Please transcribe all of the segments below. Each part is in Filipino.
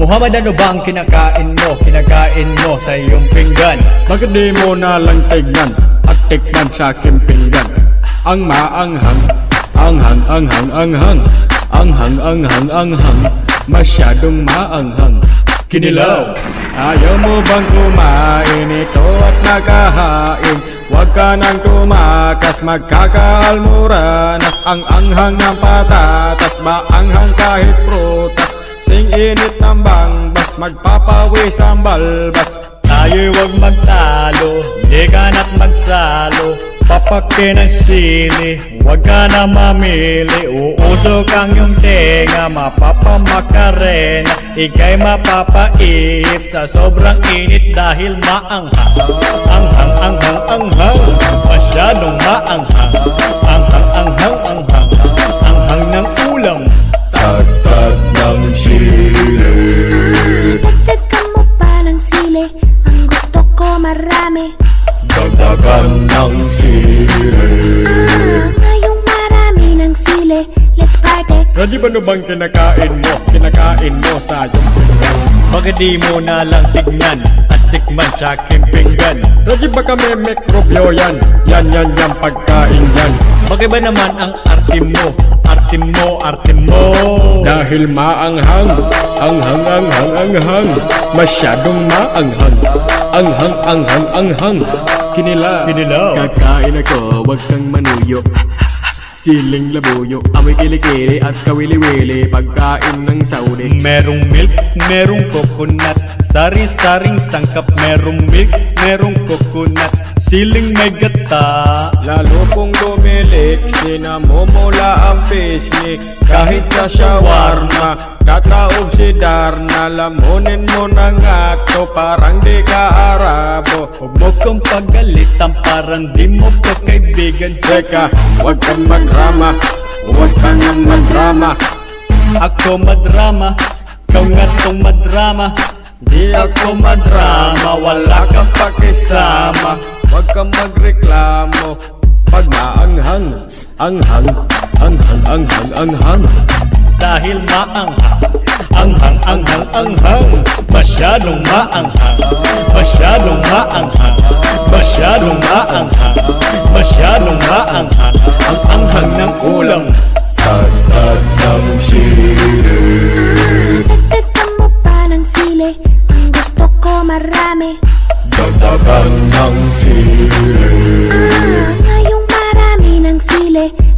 Muhammad ano ba ang kinakain mo? Kinakain mo sa iyong pinggan Bakit di mo na lang tignan at tikman sa aking pinggan? Ang maanghang, anghang, anghang, anghang, anghang, anghang, anghang, masyadong maanghang. Kinilaw Ayaw mo bang kumain ito at nakahain? Huwag ka nang tumakas, magkakaalmuranas Ang anghang ng patatas, maanghang kahit prutas Sing init ng bangbas, magpapawis ang balbas. Tayo'y huwag magtalo Di ka na't magsalo. Papake ng sili Huwag ka na mamili. Uusok ang iyong tenga Mapapamakarena. Ika'y mapapaihip Sa sobrang init dahil maanghang. Anghang, anghang, anghang Ready ba no bang kinakain mo? Kinakain mo sa iyong pinggan Bakit di mo na lang tignan At tikman sa aking pinggan Ready ba kami mikrobyo yan? Yan yan yan pagkain yan Bakit ba naman ang arte mo? Arte mo, arte mo Dahil maanghang Anghang, anghang, anghang Masyadong maanghang Anghang, anghang, anghang Kinila Kinilaw. Kakain ako, wag kang manuyo Siling labuyo Amoy kilikili at kawili-wili. Pagkain ng Saudi Merong milk, merong coconut. Sari-saring sangkap Merong milk, merong coconut. Siling may gata. Lalo kung lumilik Sinamumula ang pisngi Kahit sa shawarma Tataob si Darna Lamunin mo ng akto Parang di ka Arabo. Huwag mo kong pagalitan Parang di mo ko kaibigan. Teka, wag kang madrama Huwag ka nang madrama. Ako madrama Ikaw nga tong madrama. Di ako madrama Wala kang pakisama. Huwag kang magreklamo Pag maanghang Anghang Anghang, anghang, anghang. Dahil maanghang Anghang, anghang, anghang. Masyadong maanghang. Masyadong maanghang. Masyadong maanghang. Masyadong maanghang. Ang anghang ng ulam. Tagtag ng sili. Dagdagan mo pa ng sili. Ang gusto ko marami. Dagdagan ng sili. Ah, ngayong marami ng sili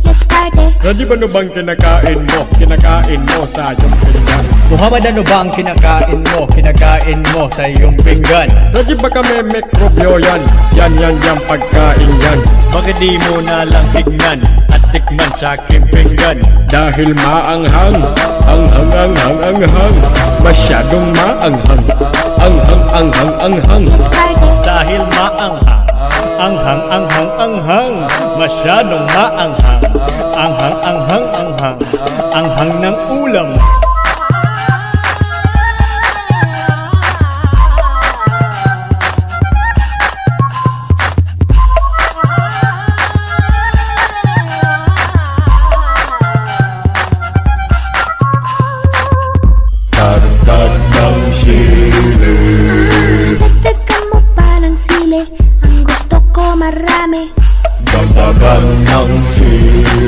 party Ready ba no bang kinakain mo? Kinakain mo sa iyong pinggan? Muhammad ano ba ang kinakain mo? Kinakain mo sa iyong pinggan? Ready ba kami mikrobyo yan? Yan yan yan pagkain yan. Bakit di mo na lang tignan At tikman sa aking pinggan? Dahil maanghang Anghang, anghang, anghang. Masyadong maanghang Anghang, anghang, anghang. Let's party Dahil maanghang Anghang, anghang, anghang. Masyadong maanghang Anghang, anghang, anghang. Anghang ng ulam. Tagtag ng sili Dagdagan mo pa ng sili. Ang gusto ko marami. Dagdagan ng sili